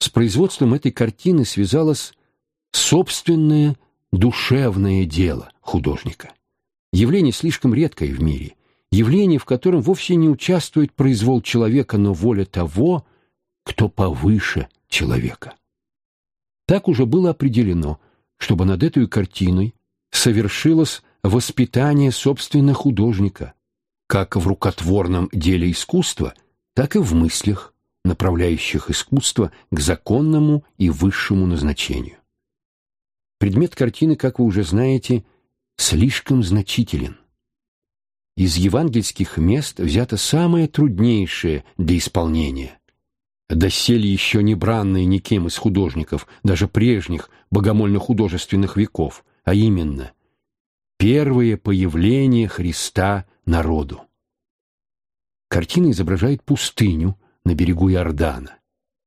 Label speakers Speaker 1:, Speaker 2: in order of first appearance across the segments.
Speaker 1: С производством этой картины связалось собственное душевное дело художника. Явление слишком редкое в мире, явление, в котором вовсе не участвует произвол человека, но воля того, кто повыше человека. Так уже было определено, чтобы над этой картиной совершилось воспитание собственно художника, как в рукотворном деле искусства, так и в мыслях, направляющих искусство к законному и высшему назначению. Предмет картины, как вы уже знаете, слишком значителен. Из евангельских мест взято самое труднейшее для исполнения. Доселе еще не бранное никем из художников, даже прежних богомольно-художественных веков, а именно первое появление Христа народу. Картина изображает пустыню на берегу Иордана.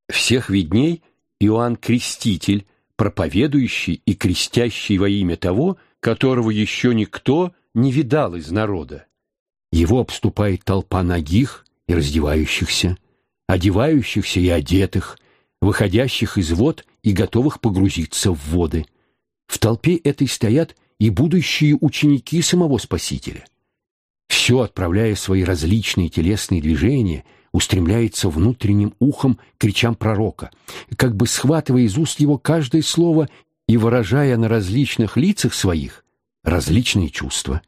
Speaker 1: Всех видней Иоанн Креститель, проповедующий и крестящий во имя того, которого еще никто не видал из народа. Его обступает толпа нагих и раздевающихся, одевающихся и одетых, выходящих из вод и готовых погрузиться в воды. В толпе этой стоят и будущие ученики самого Спасителя. Все, отправляя свои различные телесные движения, устремляется внутренним ухом к речам пророка, как бы схватывая из уст его каждое слово и выражая на различных лицах своих различные чувства.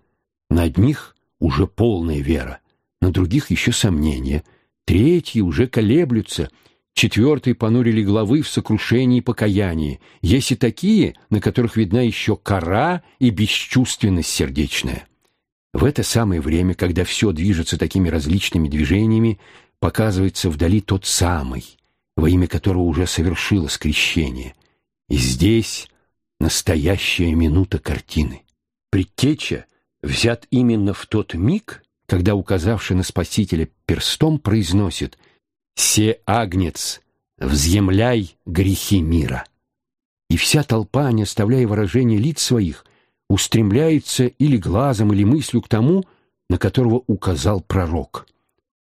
Speaker 1: На одних уже полная вера, на других еще сомнения, третьи уже колеблются, четвертые понурили главы в сокрушении и покаянии. Есть и такие, на которых видна еще кора и бесчувственность сердечная. В это самое время, когда все движется такими различными движениями, показывается вдали тот самый, во имя которого уже совершилось крещение. И здесь настоящая минута картины. Предтеча взят именно в тот миг, когда указавший на Спасителя перстом произносит «Се агнец, взъемляй грехи мира». И вся толпа, не оставляя выражения лиц своих, устремляется или глазом, или мыслью к тому, на которого указал пророк.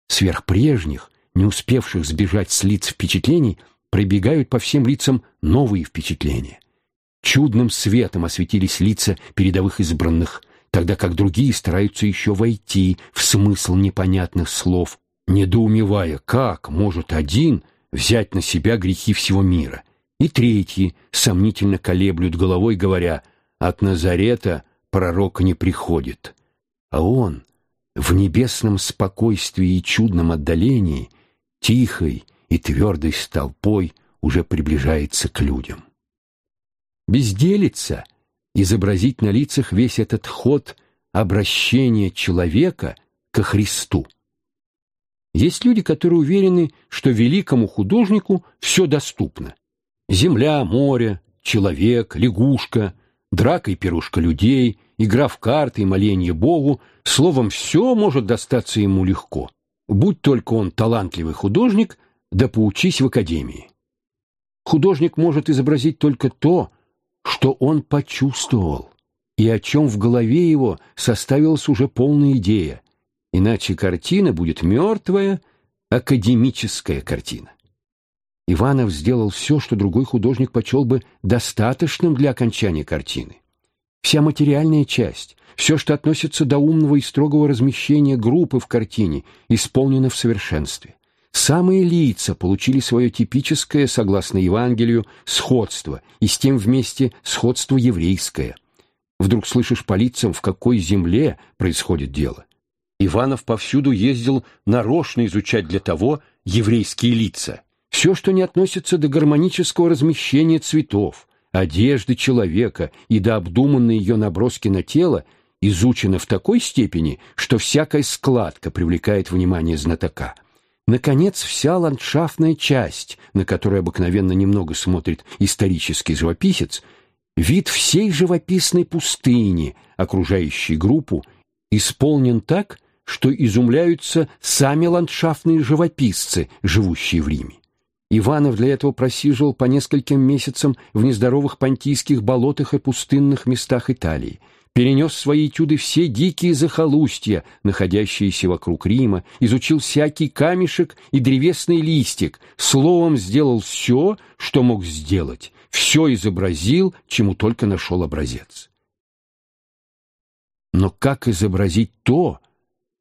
Speaker 1: Сверх прежних, не успевших сбежать с лиц впечатлений, пробегают по всем лицам новые впечатления. Чудным светом осветились лица передовых избранных, тогда как другие стараются еще войти в смысл непонятных слов, недоумевая, как может один взять на себя грехи всего мира. И третьи сомнительно колеблют головой, говоря — от Назарета пророк не приходит, а он в небесном спокойствии и чудном отдалении, тихой и твердой столпой уже приближается к людям. Безделица — изобразить на лицах весь этот ход обращения человека ко Христу. Есть люди, которые уверены, что великому художнику все доступно. Земля, море, человек, лягушка, драка и пирушка людей, игра в карты и моление Богу, словом, все может достаться ему легко. Будь только он талантливый художник, да поучись в академии. Художник может изобразить только то, что он почувствовал, и о чем в голове его составилась уже полная идея, иначе картина будет мертвая, академическая картина. Иванов сделал все, что другой художник почел бы достаточным для окончания картины. Вся материальная часть, все, что относится до умного и строгого размещения группы в картине, исполнено в совершенстве. Самые лица получили свое типическое, согласно Евангелию, сходство, и с тем вместе сходство еврейское. Вдруг слышишь по лицам, в какой земле происходит дело. Иванов повсюду ездил нарочно изучать для того еврейские лица – все, что не относится до гармонического размещения цветов, одежды человека и до обдуманной ее наброски на тело, изучено в такой степени, что всякая складка привлекает внимание знатока. Наконец, вся ландшафтная часть, на которую обыкновенно немного смотрит исторический живописец, вид всей живописной пустыни, окружающей группу, исполнен так, что изумляются сами ландшафтные живописцы, живущие в Риме. Иванов для этого просиживал по нескольким месяцам в нездоровых понтийских болотах и пустынных местах Италии, перенес свои этюды все дикие захолустья, находящиеся вокруг Рима, изучил всякий камешек и древесный листик, словом сделал все, что мог сделать, все изобразил, чему только нашел образец. Но как изобразить то,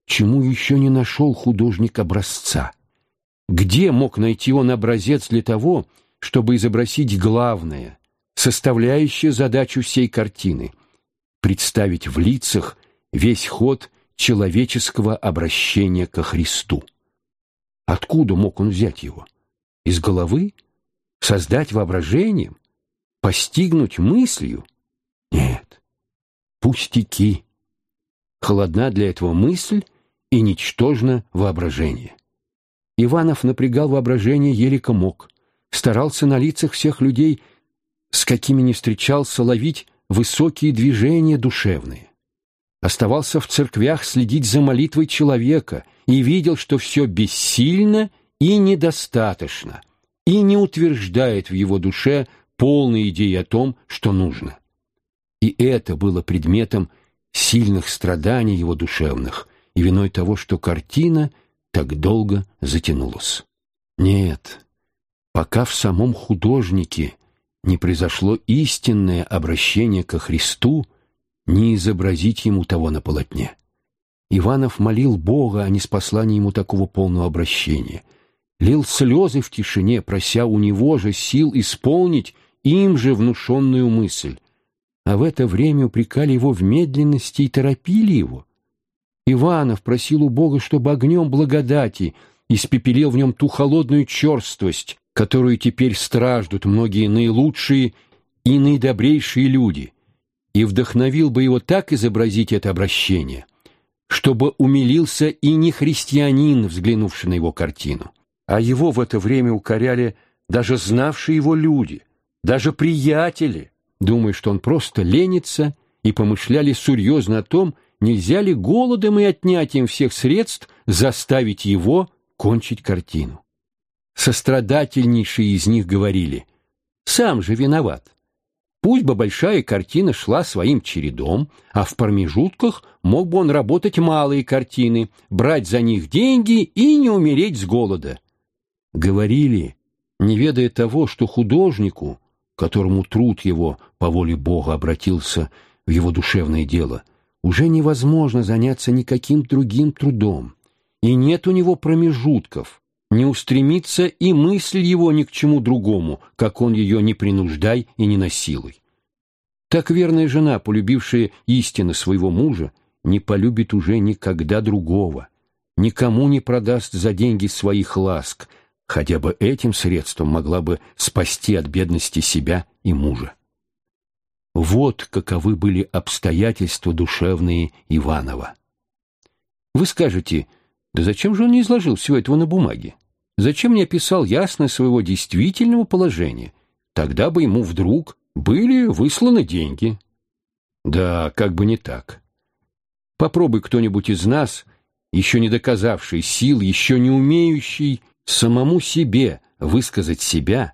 Speaker 1: чему еще не нашел художник образца? Где мог найти он образец для того, чтобы изобразить главное, составляющее задачу всей картины, представить в лицах весь ход человеческого обращения ко Христу? Откуда мог он взять его? Из головы? Создать воображением? Постигнуть мыслью? Нет. Пустяки. Холодна для этого мысль и ничтожно воображение. Иванов напрягал воображение елико мог, старался на лицах всех людей, с какими не встречался, ловить высокие движения душевные. Оставался в церквях следить за молитвой человека и видел, что все бессильно и недостаточно, и не утверждает в его душе полной идеи о том, что нужно. И это было предметом сильных страданий его душевных и виной того, что картина — так долго затянулось. Нет, пока в самом художнике не произошло истинное обращение ко Христу, не изобразить ему того на полотне. Иванов молил Бога о неспослании ему такого полного обращения, лил слезы в тишине, прося у него же сил исполнить им же внушенную мысль, а в это время упрекали его в медленности и торопили его. Иванов просил у Бога, чтобы огнем благодати испепелил в нем ту холодную черствость, которую теперь страждут многие наилучшие и наидобрейшие люди, и вдохновил бы его так изобразить это обращение, чтобы умилился и не христианин, взглянувший на его картину, а его в это время укоряли даже знавшие его люди, даже приятели, думая, что он просто ленится, и помышляли серьезно о том, нельзя ли голодом и отнятием всех средств заставить его кончить картину. Сострадательнейшие из них говорили, «Сам же виноват. Пусть бы большая картина шла своим чередом, а в промежутках мог бы он работать малые картины, брать за них деньги и не умереть с голода». Говорили, не ведая того, что художнику, которому труд его по воле Бога обратился в его душевное дело – уже невозможно заняться никаким другим трудом, и нет у него промежутков, не устремится и мысль его ни к чему другому, как он ее не принуждай и не насилуй. Так верная жена, полюбившая истины своего мужа, не полюбит уже никогда другого, никому не продаст за деньги своих ласк, хотя бы этим средством могла бы спасти от бедности себя и мужа. Вот каковы были обстоятельства душевные Иванова. Вы скажете, да зачем же он не изложил всего этого на бумаге? Зачем не описал ясно своего действительного положения? Тогда бы ему вдруг были высланы деньги. Да, как бы не так. Попробуй кто-нибудь из нас, еще не доказавший сил, еще не умеющий самому себе высказать себя,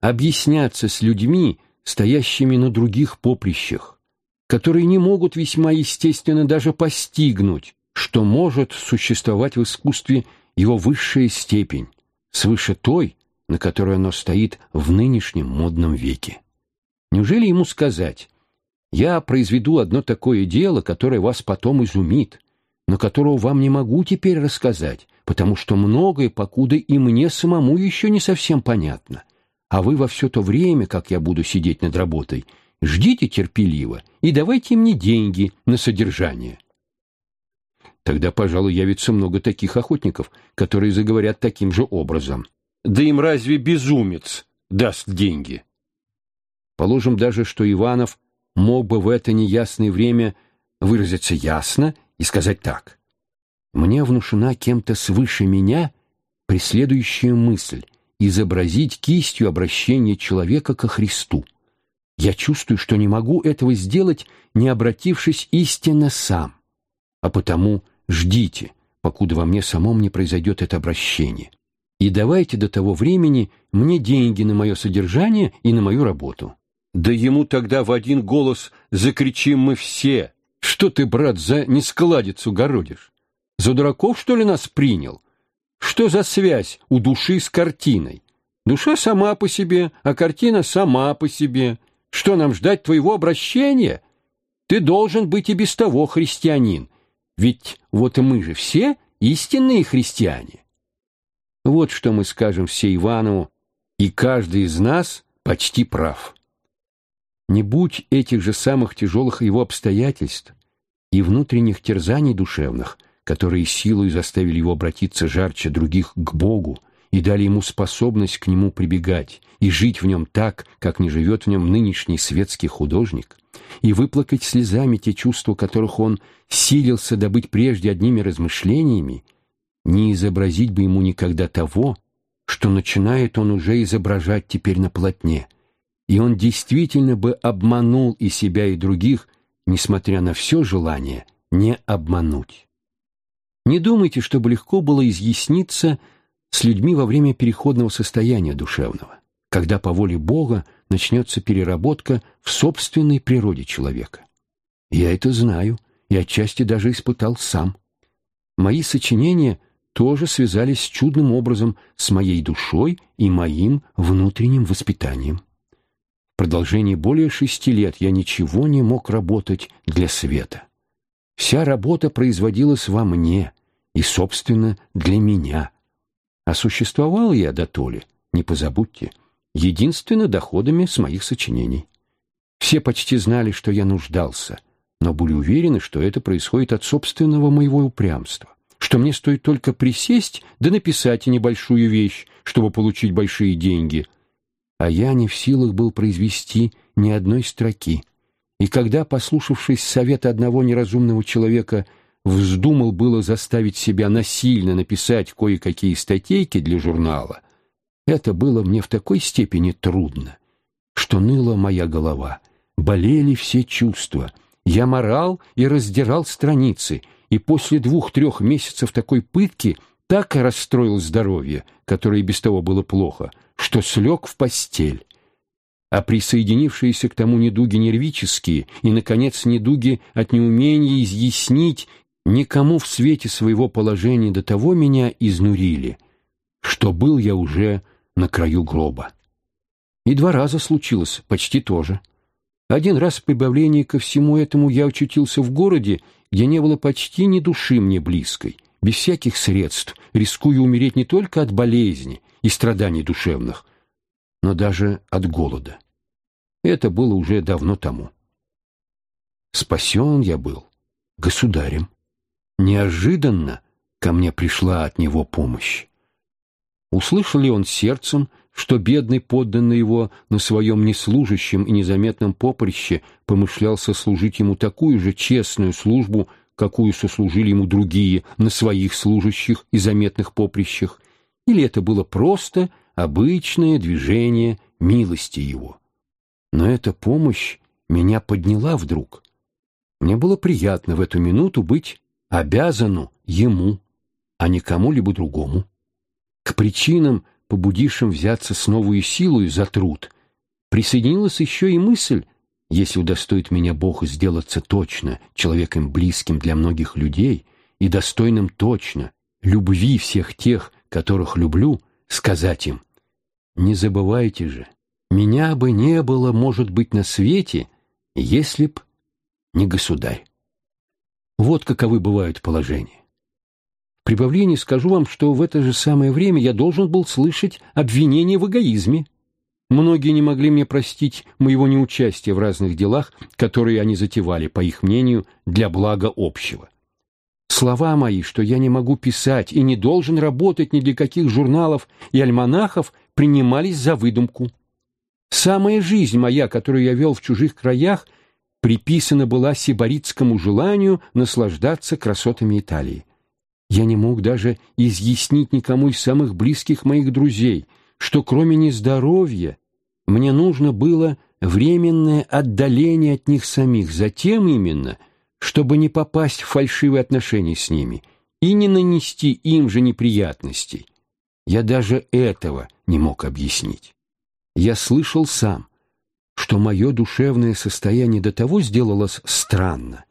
Speaker 1: объясняться с людьми, стоящими на других поприщах, которые не могут весьма естественно даже постигнуть, что может существовать в искусстве его высшая степень, свыше той, на которой оно стоит в нынешнем модном веке. Неужели ему сказать, «Я произведу одно такое дело, которое вас потом изумит, но которого вам не могу теперь рассказать, потому что многое, покуда и мне самому еще не совсем понятно, а вы во все то время, как я буду сидеть над работой, ждите терпеливо и давайте мне деньги на содержание. Тогда, пожалуй, явится много таких охотников, которые заговорят таким же образом. Да им разве безумец даст деньги? Положим даже, что Иванов мог бы в это неясное время выразиться ясно и сказать так. Мне внушена кем-то свыше меня преследующая мысль, изобразить кистью обращение человека ко Христу. Я чувствую, что не могу этого сделать, не обратившись истинно сам. А потому ждите, покуда во мне самом не произойдет это обращение. И давайте до того времени мне деньги на мое содержание и на мою работу. Да ему тогда в один голос закричим мы все. Что ты, брат, за нескладицу городишь? За дураков, что ли, нас принял? Что за связь у души с картиной? Душа сама по себе, а картина сама по себе. Что нам ждать твоего обращения? Ты должен быть и без того христианин. Ведь вот мы же все истинные христиане. Вот что мы скажем все Иванову, и каждый из нас почти прав. Не будь этих же самых тяжелых его обстоятельств и внутренних терзаний душевных, которые силой заставили его обратиться жарче других к Богу и дали ему способность к нему прибегать и жить в нем так, как не живет в нем нынешний светский художник, и выплакать слезами те чувства, которых он силился добыть прежде одними размышлениями, не изобразить бы ему никогда того, что начинает он уже изображать теперь на полотне, и он действительно бы обманул и себя, и других, несмотря на все желание не обмануть. Не думайте, чтобы легко было изъясниться с людьми во время переходного состояния душевного, когда по воле Бога начнется переработка в собственной природе человека. Я это знаю и отчасти даже испытал сам. Мои сочинения тоже связались чудным образом с моей душой и моим внутренним воспитанием. В продолжении более шести лет я ничего не мог работать для света. Вся работа производилась во мне и, собственно, для меня. А существовал я до толи, не позабудьте, единственно доходами с моих сочинений. Все почти знали, что я нуждался, но были уверены, что это происходит от собственного моего упрямства, что мне стоит только присесть да написать небольшую вещь, чтобы получить большие деньги. А я не в силах был произвести ни одной строки. И когда, послушавшись совета одного неразумного человека, вздумал было заставить себя насильно написать кое-какие статейки для журнала, это было мне в такой степени трудно, что ныла моя голова, болели все чувства. Я морал и раздирал страницы, и после двух-трех месяцев такой пытки так расстроил здоровье, которое и без того было плохо, что слег в постель. А присоединившиеся к тому недуги нервические и, наконец, недуги от неумения изъяснить никому в свете своего положения до того меня изнурили, что был я уже на краю гроба. И два раза случилось почти то же. Один раз в прибавлении ко всему этому я очутился в городе, где не было почти ни души мне близкой, без всяких средств, рискуя умереть не только от болезни и страданий душевных, но даже от голода. Это было уже давно тому. Спасен я был государем. Неожиданно ко мне пришла от него помощь. Услышал ли он сердцем, что бедный подданный его на своем неслужащем и незаметном поприще помышлялся служить ему такую же честную службу, какую сослужили ему другие на своих служащих и заметных поприщах, или это было просто обычное движение милости его. Но эта помощь меня подняла вдруг. Мне было приятно в эту минуту быть обязану ему, а не кому-либо другому. К причинам, побудившим взяться с новую силой за труд, присоединилась еще и мысль, если удостоит меня Бог сделаться точно человеком близким для многих людей и достойным точно любви всех тех, которых люблю, сказать им, не забывайте же, меня бы не было, может быть, на свете, если б не государь. Вот каковы бывают положения прибавлении скажу вам, что в это же самое время я должен был слышать обвинения в эгоизме. Многие не могли мне простить моего неучастия в разных делах, которые они затевали, по их мнению, для блага общего. Слова мои, что я не могу писать и не должен работать ни для каких журналов и альманахов, принимались за выдумку. Самая жизнь моя, которую я вел в чужих краях, приписана была сибаритскому желанию наслаждаться красотами Италии. Я не мог даже изъяснить никому из самых близких моих друзей, что кроме нездоровья мне нужно было временное отдаление от них самих, затем именно, чтобы не попасть в фальшивые отношения с ними и не нанести им же неприятностей. я даже этого не мог объяснить. Я слышал сам, что мое душевное состояние до того сделалось странно,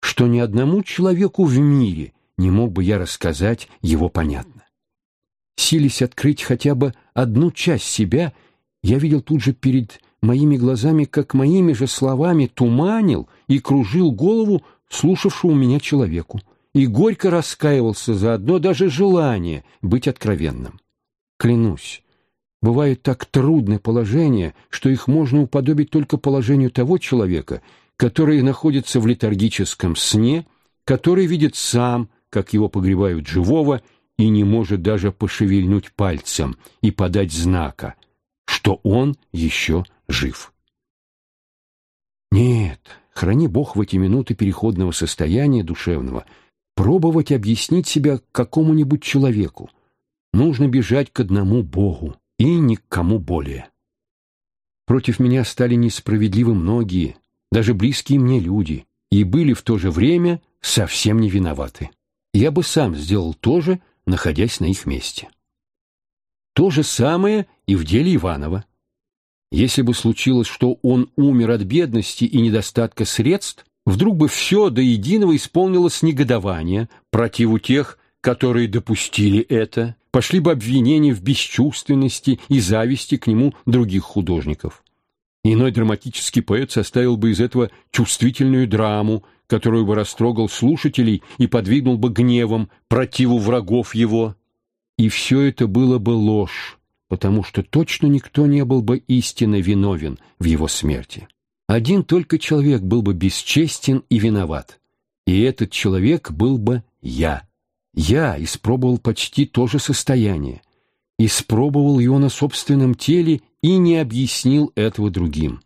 Speaker 1: что ни одному человеку в мире не мог бы я рассказать его понятно. Сились открыть хотя бы одну часть себя, я видел тут же перед моими глазами, как моими же словами туманил и кружил голову слушавшему меня человеку, и горько раскаивался за одно даже желание быть откровенным. Клянусь, бывает так трудное положение, что их можно уподобить только положению того человека, который находится в летаргическом сне, который видит сам, как его погребают живого, и не может даже пошевельнуть пальцем и подать знака, что он еще жив. Нет, храни Бог в эти минуты переходного состояния душевного, пробовать объяснить себя какому-нибудь человеку. Нужно бежать к одному Богу и ни к кому более. Против меня стали несправедливы многие, даже близкие мне люди, и были в то же время совсем не виноваты. Я бы сам сделал то же, находясь на их месте. То же самое и в деле Иванова. Если бы случилось, что он умер от бедности и недостатка средств, вдруг бы все до единого исполнилось негодование противу тех, которые допустили это, пошли бы обвинения в бесчувственности и зависти к нему других художников. Иной драматический поэт составил бы из этого чувствительную драму, которую бы растрогал слушателей и подвигнул бы гневом противу врагов его. И все это было бы ложь, потому что точно никто не был бы истинно виновен в его смерти. Один только человек был бы бесчестен и виноват, и этот человек был бы я. Я испробовал почти то же состояние, испробовал его на собственном теле и не объяснил этого другим.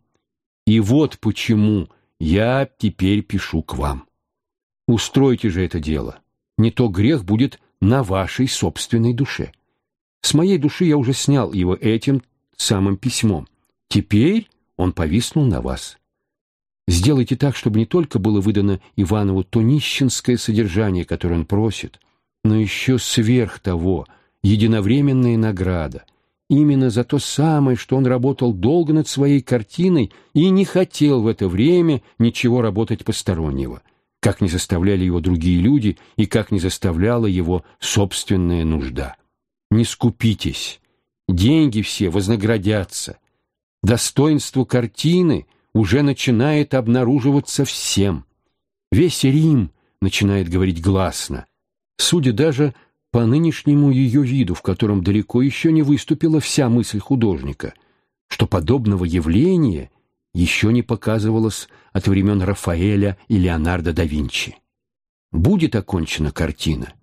Speaker 1: И вот почему я теперь пишу к вам. Устройте же это дело, не то грех будет на вашей собственной душе. С моей души я уже снял его этим самым письмом. Теперь он повиснул на вас. Сделайте так, чтобы не только было выдано Иванову то нищенское содержание, которое он просит, но еще сверх того единовременная награда, именно за то самое, что он работал долго над своей картиной и не хотел в это время ничего работать постороннего, как не заставляли его другие люди и как не заставляла его собственная нужда не скупитесь, деньги все вознаградятся. Достоинство картины уже начинает обнаруживаться всем. Весь Рим начинает говорить гласно, судя даже по нынешнему ее виду, в котором далеко еще не выступила вся мысль художника, что подобного явления еще не показывалось от времен Рафаэля и Леонардо да Винчи. Будет окончена картина,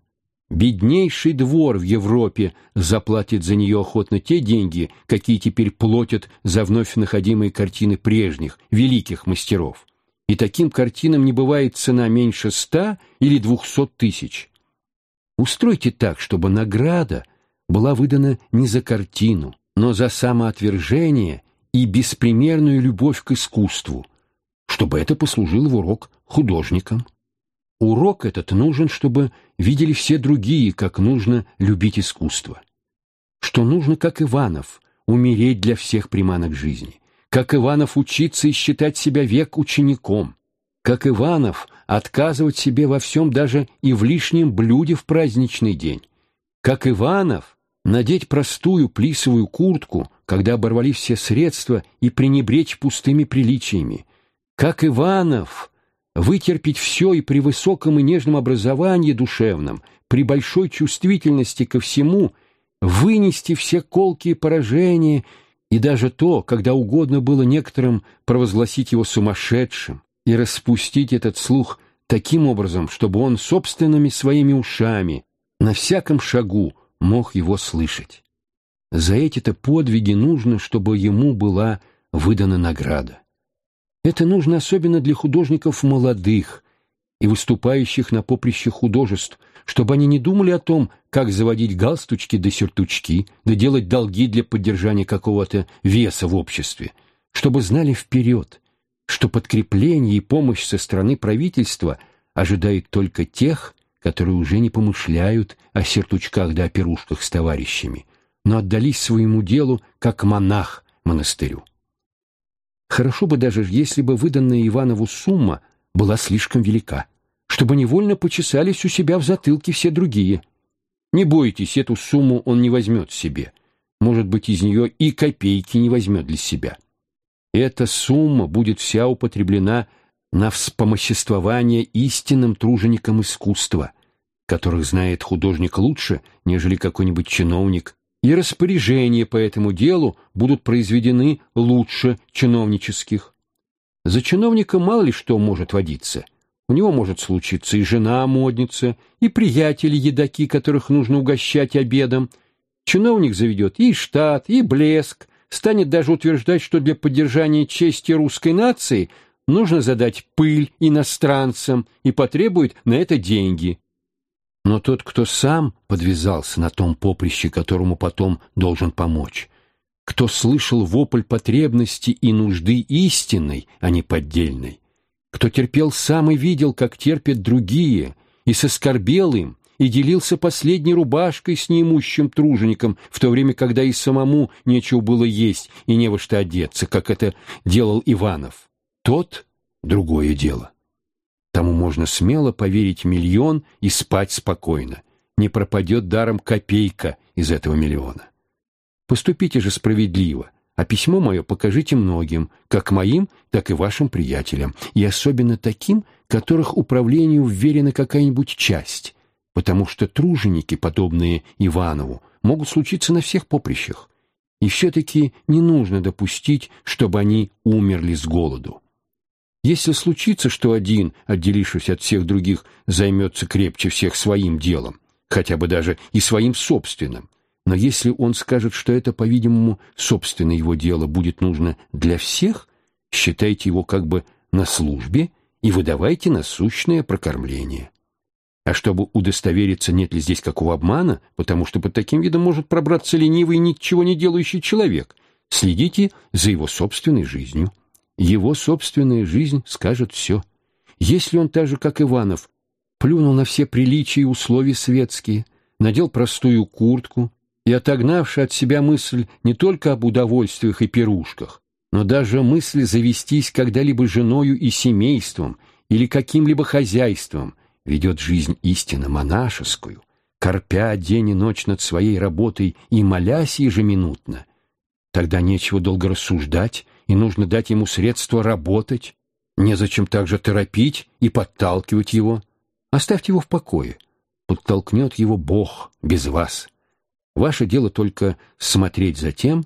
Speaker 1: Беднейший двор в Европе заплатит за нее охотно те деньги, какие теперь платят за вновь находимые картины прежних, великих мастеров. И таким картинам не бывает цена меньше ста или двухсот тысяч. Устройте так, чтобы награда была выдана не за картину, но за самоотвержение и беспримерную любовь к искусству, чтобы это послужило в урок художникам. Урок этот нужен, чтобы видели все другие, как нужно любить искусство. Что нужно, как Иванов, умереть для всех приманок жизни. Как Иванов учиться и считать себя век учеником. Как Иванов отказывать себе во всем даже и в лишнем блюде в праздничный день. Как Иванов надеть простую плисовую куртку, когда оборвались все средства, и пренебречь пустыми приличиями. Как Иванов вытерпеть все и при высоком и нежном образовании душевном, при большой чувствительности ко всему, вынести все колкие поражения и даже то, когда угодно было некоторым провозгласить его сумасшедшим и распустить этот слух таким образом, чтобы он собственными своими ушами на всяком шагу мог его слышать. За эти-то подвиги нужно, чтобы ему была выдана награда. Это нужно особенно для художников молодых и выступающих на поприще художеств, чтобы они не думали о том, как заводить галстучки да сюртучки, да делать долги для поддержания какого-то веса в обществе, чтобы знали вперед, что подкрепление и помощь со стороны правительства ожидает только тех, которые уже не помышляют о сертучках да о пирушках с товарищами, но отдались своему делу, как монах монастырю. Хорошо бы даже, если бы выданная Иванову сумма была слишком велика, чтобы невольно почесались у себя в затылке все другие. Не бойтесь, эту сумму он не возьмет себе. Может быть, из нее и копейки не возьмет для себя. Эта сумма будет вся употреблена на вспомоществование истинным труженикам искусства, которых знает художник лучше, нежели какой-нибудь чиновник, и распоряжения по этому делу будут произведены лучше чиновнических. За чиновника мало ли что может водиться. У него может случиться и жена-модница, и приятели-едаки, которых нужно угощать обедом. Чиновник заведет и штат, и блеск, станет даже утверждать, что для поддержания чести русской нации нужно задать пыль иностранцам и потребует на это деньги. Но тот, кто сам подвязался на том поприще, которому потом должен помочь, кто слышал вопль потребности и нужды истинной, а не поддельной, кто терпел сам и видел, как терпят другие, и соскорбел им, и делился последней рубашкой с неимущим тружеником, в то время, когда и самому нечего было есть и не во что одеться, как это делал Иванов. Тот — другое дело. Тому можно смело поверить миллион и спать спокойно. Не пропадет даром копейка из этого миллиона. Поступите же справедливо, а письмо мое покажите многим, как моим, так и вашим приятелям, и особенно таким, которых управлению вверена какая-нибудь часть, потому что труженики, подобные Иванову, могут случиться на всех поприщах. И все-таки не нужно допустить, чтобы они умерли с голоду. Если случится, что один, отделившись от всех других, займется крепче всех своим делом, хотя бы даже и своим собственным, но если он скажет, что это, по-видимому, собственное его дело будет нужно для всех, считайте его как бы на службе и выдавайте насущное прокормление. А чтобы удостовериться, нет ли здесь какого обмана, потому что под таким видом может пробраться ленивый, ничего не делающий человек, следите за его собственной жизнью. Его собственная жизнь скажет все. Если он так же, как Иванов, плюнул на все приличия и условия светские, надел простую куртку и, отогнавши от себя мысль не только об удовольствиях и пирушках, но даже мысль завестись когда-либо женою и семейством или каким-либо хозяйством – ведет жизнь истинно монашескую, корпя день и ночь над своей работой и молясь ежеминутно, тогда нечего долго рассуждать, и нужно дать ему средства работать, незачем также торопить и подталкивать его. Оставьте его в покое, подтолкнет его Бог без вас. Ваше дело только смотреть за тем,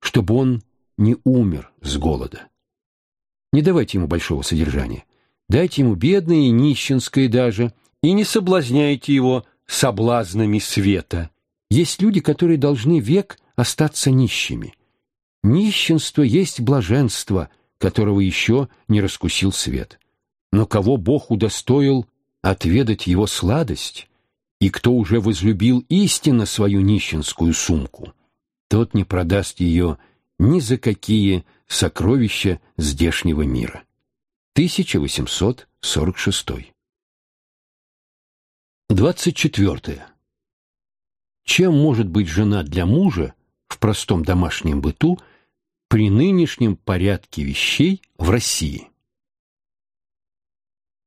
Speaker 1: чтобы он не умер с голода. Не давайте ему большого содержания. Дайте ему бедное и нищенское даже, и не соблазняйте его соблазнами света. Есть люди, которые должны век остаться нищими. Нищенство есть блаженство, которого еще не раскусил свет. Но кого Бог удостоил отведать его сладость, и кто уже возлюбил истинно свою нищенскую сумку, тот не продаст ее ни за какие сокровища здешнего мира. 1846. 24. Чем может быть жена для мужа в простом домашнем быту при нынешнем порядке вещей в России?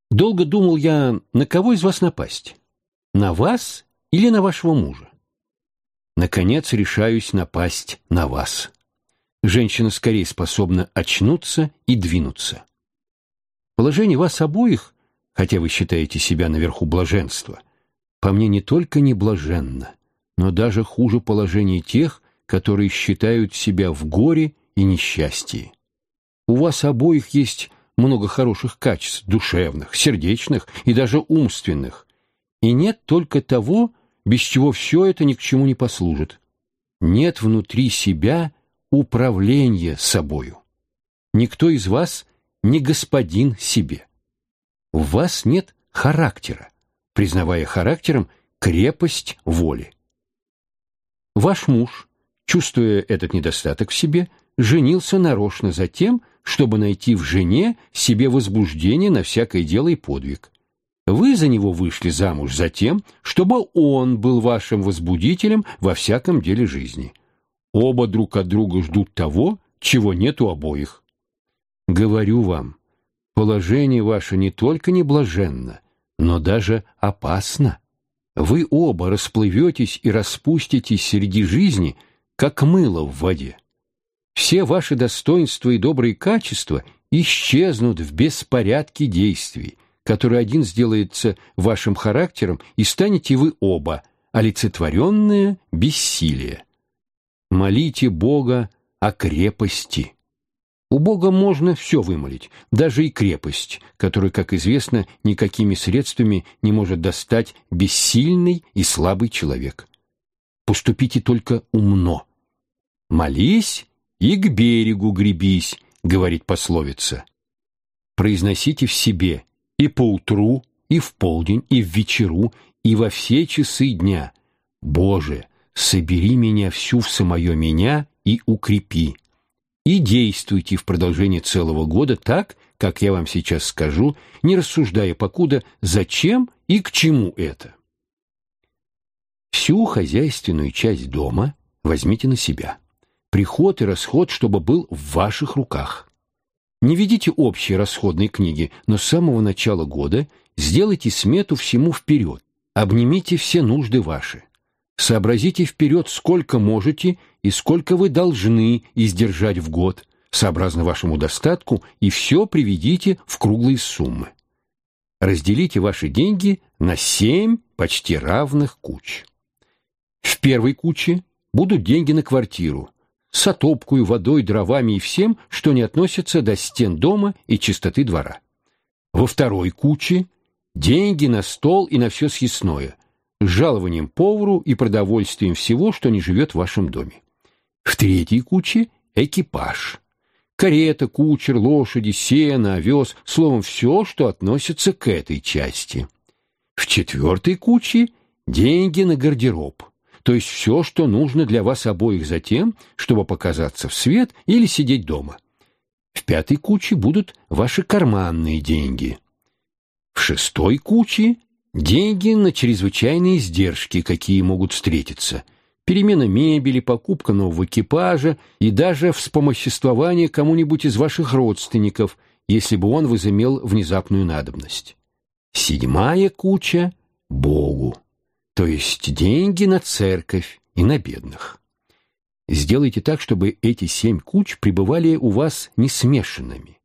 Speaker 1: Долго думал я, на кого из вас напасть? На вас или на вашего мужа? Наконец решаюсь напасть на вас. Женщина скорее способна очнуться и двинуться. Положение вас обоих, хотя вы считаете себя наверху блаженства, по мне не только не блаженно, но даже хуже положения тех, которые считают себя в горе и несчастье. У вас обоих есть много хороших качеств, душевных, сердечных и даже умственных, и нет только того, без чего все это ни к чему не послужит. Нет внутри себя управления собою. Никто из вас не господин себе. В вас нет характера, признавая характером крепость воли. Ваш муж, чувствуя этот недостаток в себе, женился нарочно за тем, чтобы найти в жене себе возбуждение на всякое дело и подвиг. Вы за него вышли замуж за тем, чтобы он был вашим возбудителем во всяком деле жизни. Оба друг от друга ждут того, чего нет у обоих. Говорю вам, положение ваше не только не блаженно, но даже опасно. Вы оба расплыветесь и распуститесь среди жизни, как мыло в воде. Все ваши достоинства и добрые качества исчезнут в беспорядке действий, который один сделается вашим характером, и станете вы оба, олицетворенное бессилие. Молите Бога о крепости. У Бога можно все вымолить, даже и крепость, которую, как известно, никакими средствами не может достать бессильный и слабый человек. Поступите только умно. Молись и к берегу гребись, говорит пословица. Произносите в себе и поутру, и в полдень, и в вечеру, и во все часы дня. Боже, собери меня всю в самое меня и укрепи. И действуйте в продолжении целого года так, как я вам сейчас скажу, не рассуждая покуда, зачем и к чему это. Всю хозяйственную часть дома возьмите на себя. Приход и расход, чтобы был в ваших руках. Не ведите общие расходные книги, но с самого начала года сделайте смету всему вперед, обнимите все нужды ваши. Сообразите вперед, сколько можете и сколько вы должны издержать в год, сообразно вашему достатку, и все приведите в круглые суммы. Разделите ваши деньги на семь почти равных куч. В первой куче будут деньги на квартиру, с отопкой, водой, дровами и всем, что не относится до стен дома и чистоты двора. Во второй куче – деньги на стол и на все съестное, жалованием повару и продовольствием всего, что не живет в вашем доме. В третьей куче – экипаж. Карета, кучер, лошади, сено, овес, словом, все, что относится к этой части. В четвертой куче – деньги на гардероб, то есть все, что нужно для вас обоих за тем, чтобы показаться в свет или сидеть дома. В пятой куче будут ваши карманные деньги. В шестой куче Деньги на чрезвычайные издержки, какие могут встретиться. Перемена мебели, покупка нового экипажа и даже вспомоществование кому-нибудь из ваших родственников, если бы он возымел внезапную надобность. Седьмая куча — Богу, то есть деньги на церковь и на бедных. Сделайте так, чтобы эти семь куч пребывали у вас не смешанными,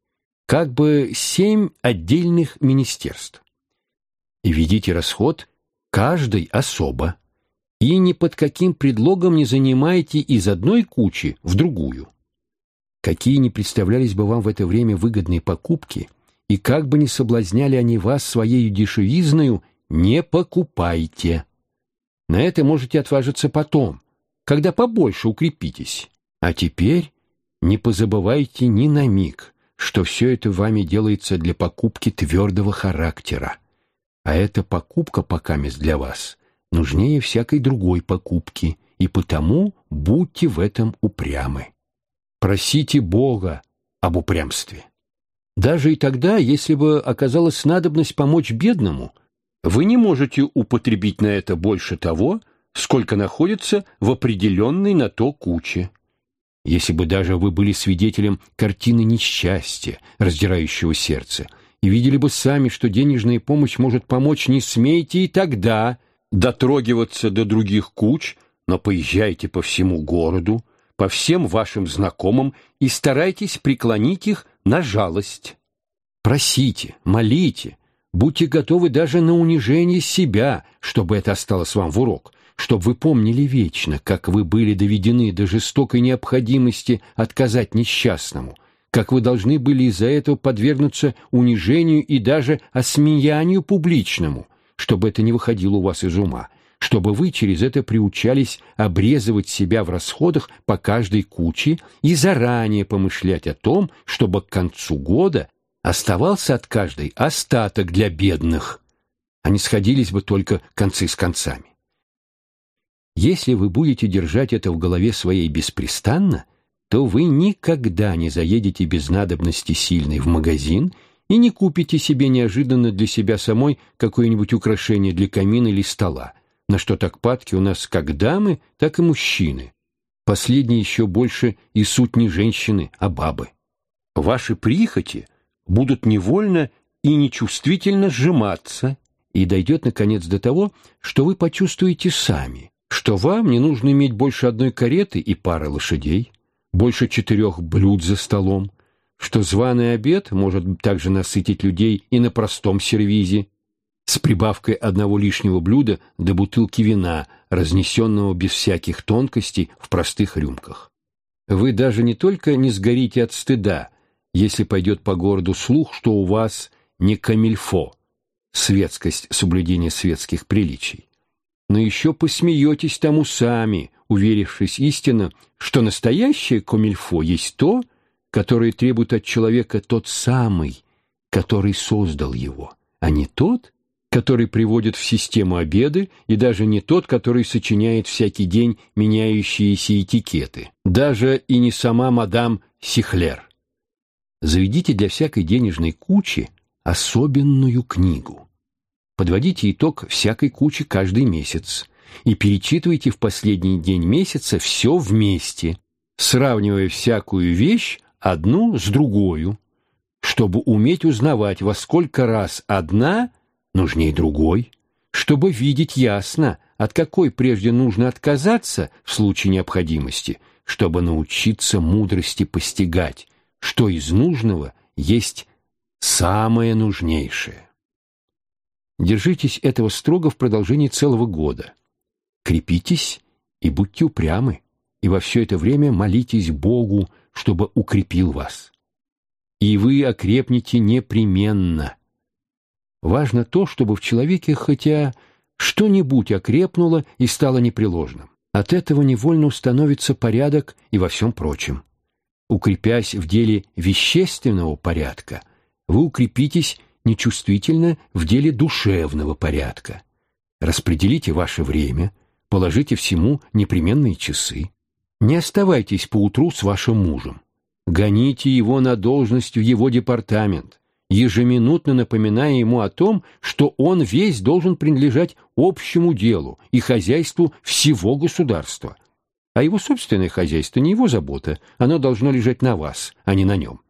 Speaker 1: как бы семь отдельных министерств и ведите расход каждой особо, и ни под каким предлогом не занимайте из одной кучи в другую. Какие ни представлялись бы вам в это время выгодные покупки, и как бы ни соблазняли они вас своей дешевизною, не покупайте. На это можете отважиться потом, когда побольше укрепитесь. А теперь не позабывайте ни на миг, что все это вами делается для покупки твердого характера а эта покупка покамест для вас нужнее всякой другой покупки, и потому будьте в этом упрямы. Просите Бога об упрямстве. Даже и тогда, если бы оказалась надобность помочь бедному, вы не можете употребить на это больше того, сколько находится в определенной на то куче. Если бы даже вы были свидетелем картины несчастья, раздирающего сердце, и видели бы сами, что денежная помощь может помочь, не смейте и тогда дотрогиваться до других куч, но поезжайте по всему городу, по всем вашим знакомым и старайтесь преклонить их на жалость. Просите, молите, будьте готовы даже на унижение себя, чтобы это осталось вам в урок, чтобы вы помнили вечно, как вы были доведены до жестокой необходимости отказать несчастному – как вы должны были из-за этого подвергнуться унижению и даже осмеянию публичному, чтобы это не выходило у вас из ума, чтобы вы через это приучались обрезывать себя в расходах по каждой куче и заранее помышлять о том, чтобы к концу года оставался от каждой остаток для бедных. Они сходились бы только концы с концами. Если вы будете держать это в голове своей беспрестанно – то вы никогда не заедете без надобности сильной в магазин и не купите себе неожиданно для себя самой какое-нибудь украшение для камина или стола, на что так падки у нас как дамы, так и мужчины. Последние еще больше и суть не женщины, а бабы. Ваши прихоти будут невольно и нечувствительно сжиматься, и дойдет, наконец, до того, что вы почувствуете сами, что вам не нужно иметь больше одной кареты и пары лошадей, больше четырех блюд за столом, что званый обед может также насытить людей и на простом сервизе, с прибавкой одного лишнего блюда до бутылки вина, разнесенного без всяких тонкостей в простых рюмках. Вы даже не только не сгорите от стыда, если пойдет по городу слух, что у вас не камильфо, светскость соблюдения светских приличий, но еще посмеетесь тому сами, уверившись истинно, что настоящее камильфо есть то, которое требует от человека тот самый, который создал его, а не тот, который приводит в систему обеды, и даже не тот, который сочиняет всякий день меняющиеся этикеты, даже и не сама мадам Сихлер. Заведите для всякой денежной кучи особенную книгу. Подводите итог всякой кучи каждый месяц и перечитывайте в последний день месяца все вместе, сравнивая всякую вещь одну с другой, чтобы уметь узнавать, во сколько раз одна – нужнее другой, чтобы видеть ясно, от какой прежде нужно отказаться в случае необходимости, чтобы научиться мудрости постигать, что из нужного есть самое нужнейшее. Держитесь этого строго в продолжении целого года. Крепитесь и будьте упрямы, и во все это время молитесь Богу, чтобы укрепил вас. И вы окрепнете непременно – Важно то, чтобы в человеке хотя что-нибудь окрепнуло и стало непреложным. От этого невольно установится порядок и во всем прочем. Укрепясь в деле вещественного порядка, вы укрепитесь нечувствительно в деле душевного порядка. Распределите ваше время, положите всему непременные часы. Не оставайтесь поутру с вашим мужем. Гоните его на должность в его департамент ежеминутно напоминая ему о том, что он весь должен принадлежать общему делу и хозяйству всего государства. А его собственное хозяйство не его забота, оно должно лежать на вас, а не на нем.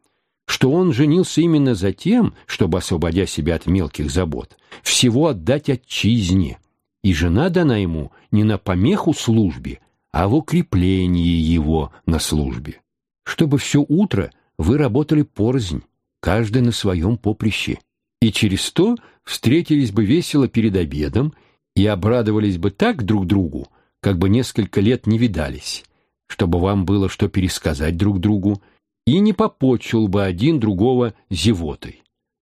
Speaker 1: Что он женился именно за тем, чтобы, освободя себя от мелких забот, всего отдать отчизне, и жена дана ему не на помеху службе, а в укреплении его на службе. Чтобы все утро вы работали порознь, каждый на своем поприще, и через то встретились бы весело перед обедом и обрадовались бы так друг другу, как бы несколько лет не видались, чтобы вам было что пересказать друг другу, и не попочил бы один другого зевотой.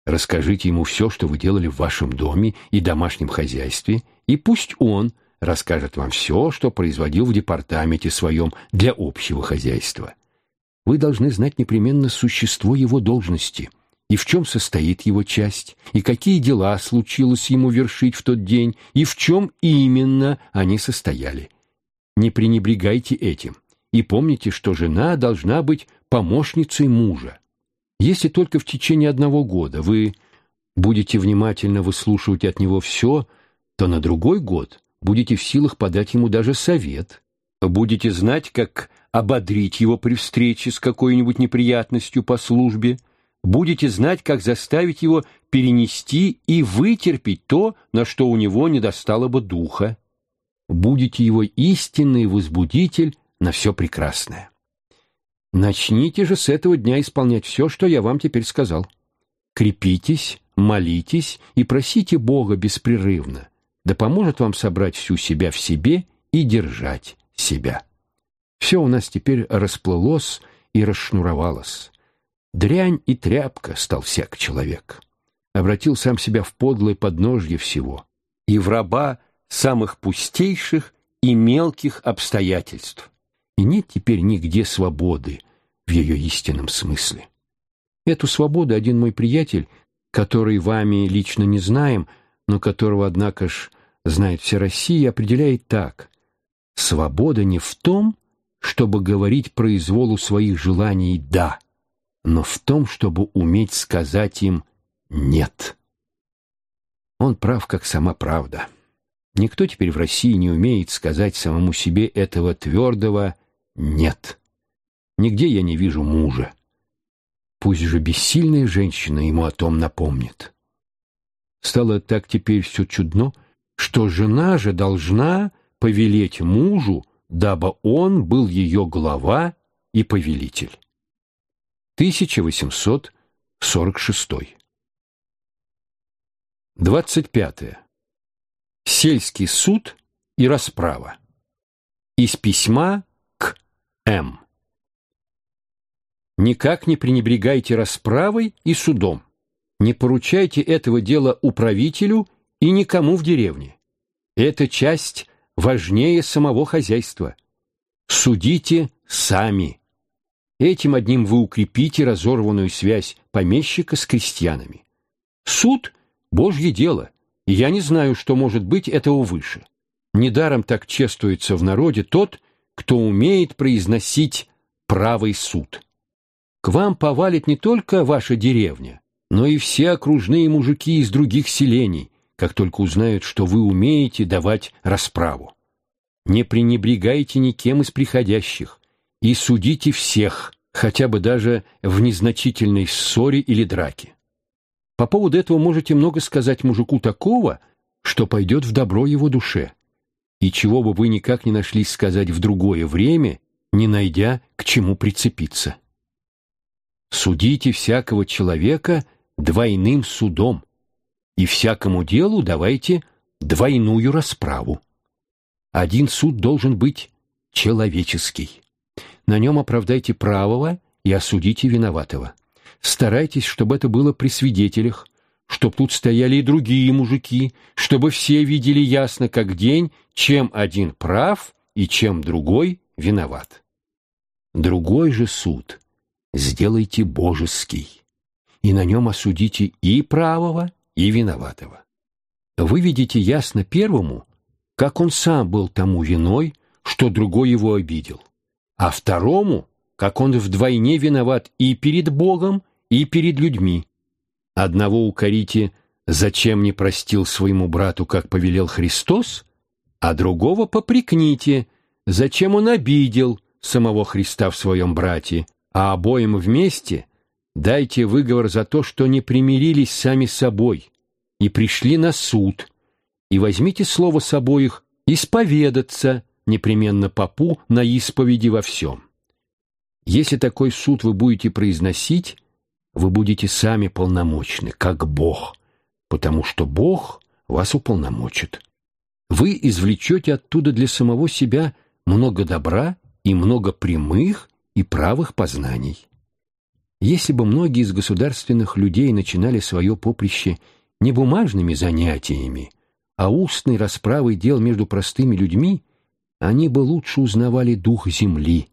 Speaker 1: Расскажите ему все, что вы делали в вашем доме и домашнем хозяйстве, и пусть он расскажет вам все, что производил в департаменте своем для общего хозяйства вы должны знать непременно существо его должности и в чем состоит его часть, и какие дела случилось ему вершить в тот день, и в чем именно они состояли. Не пренебрегайте этим, и помните, что жена должна быть помощницей мужа. Если только в течение одного года вы будете внимательно выслушивать от него все, то на другой год будете в силах подать ему даже совет, будете знать, как ободрить его при встрече с какой-нибудь неприятностью по службе, будете знать, как заставить его перенести и вытерпеть то, на что у него не достало бы духа. Будете его истинный возбудитель на все прекрасное. Начните же с этого дня исполнять все, что я вам теперь сказал. Крепитесь, молитесь и просите Бога беспрерывно, да поможет вам собрать всю себя в себе и держать себя. Все у нас теперь расплылось и расшнуровалось. Дрянь и тряпка стал всяк человек. Обратил сам себя в подлое подножье всего и в раба самых пустейших и мелких обстоятельств. И нет теперь нигде свободы в ее истинном смысле. Эту свободу один мой приятель, который вами лично не знаем, но которого, однако ж, знает вся Россия, определяет так. Свобода не в том, чтобы говорить произволу своих желаний «да», но в том, чтобы уметь сказать им «нет». Он прав, как сама правда. Никто теперь в России не умеет сказать самому себе этого твердого «нет». Нигде я не вижу мужа. Пусть же бессильная женщина ему о том напомнит. Стало так теперь все чудно, что жена же должна повелеть мужу, дабы он был ее глава и повелитель. 1846. 25. Сельский суд и расправа. Из письма М. Никак не пренебрегайте расправой и судом. Не поручайте этого дела управителю и никому в деревне. Эта часть важнее самого хозяйства. Судите сами. Этим одним вы укрепите разорванную связь помещика с крестьянами. Суд — Божье дело, и я не знаю, что может быть этого выше. Недаром так чествуется в народе тот, кто умеет произносить правый суд. К вам повалит не только ваша деревня, но и все окружные мужики из других селений, как только узнают, что вы умеете давать расправу. Не пренебрегайте никем из приходящих и судите всех, хотя бы даже в незначительной ссоре или драке. По поводу этого можете много сказать мужику такого, что пойдет в добро его душе, и чего бы вы никак не нашлись сказать в другое время, не найдя к чему прицепиться. Судите всякого человека двойным судом, и всякому делу давайте двойную расправу. Один суд должен быть человеческий. На нем оправдайте правого и осудите виноватого. Старайтесь, чтобы это было при свидетелях, чтоб тут стояли и другие мужики, чтобы все видели ясно, как день, чем один прав и чем другой виноват. Другой же суд сделайте божеский, и на нем осудите и правого, и виноватого. Вы видите ясно первому, как он сам был тому виной, что другой его обидел, а второму, как он вдвойне виноват и перед Богом, и перед людьми. Одного укорите, зачем не простил своему брату, как повелел Христос, а другого попрекните, зачем он обидел самого Христа в своем брате, а обоим вместе дайте выговор за то, что не примирились сами собой и пришли на суд, и возьмите слово с обоих исповедаться непременно попу на исповеди во всем. Если такой суд вы будете произносить, вы будете сами полномочны, как Бог, потому что Бог вас уполномочит. Вы извлечете оттуда для самого себя много добра и много прямых и правых познаний. Если бы многие из государственных людей начинали свое поприще не бумажными занятиями, а устной расправой дел между простыми людьми, они бы лучше узнавали дух земли,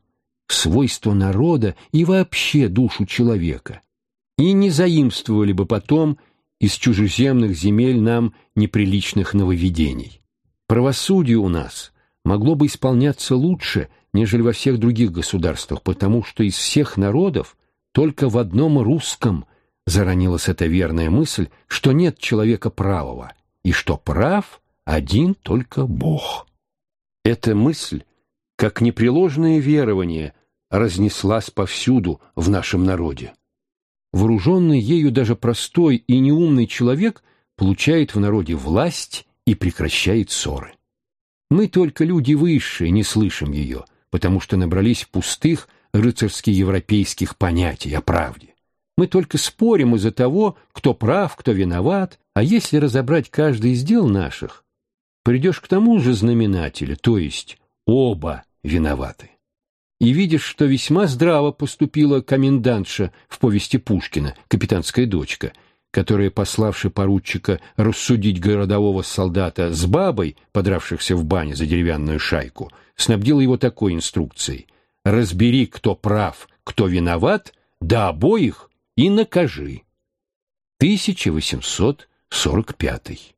Speaker 1: свойства народа и вообще душу человека, и не заимствовали бы потом из чужеземных земель нам неприличных нововведений. Правосудие у нас могло бы исполняться лучше – нежели во всех других государствах, потому что из всех народов только в одном русском заронилась эта верная мысль, что нет человека правого, и что прав один только Бог. Эта мысль, как непреложное верование, разнеслась повсюду в нашем народе. Вооруженный ею даже простой и неумный человек получает в народе власть и прекращает ссоры. Мы только люди высшие не слышим ее, потому что набрались пустых рыцарски-европейских понятий о правде. Мы только спорим из-за того, кто прав, кто виноват, а если разобрать каждый из дел наших, придешь к тому же знаменателю, то есть оба виноваты. И видишь, что весьма здраво поступила комендантша в повести Пушкина, капитанская дочка, которая, пославши поручика рассудить городового солдата с бабой, подравшихся в бане за деревянную шайку, снабдила его такой инструкцией «Разбери, кто прав, кто виноват, до обоих и накажи». 1845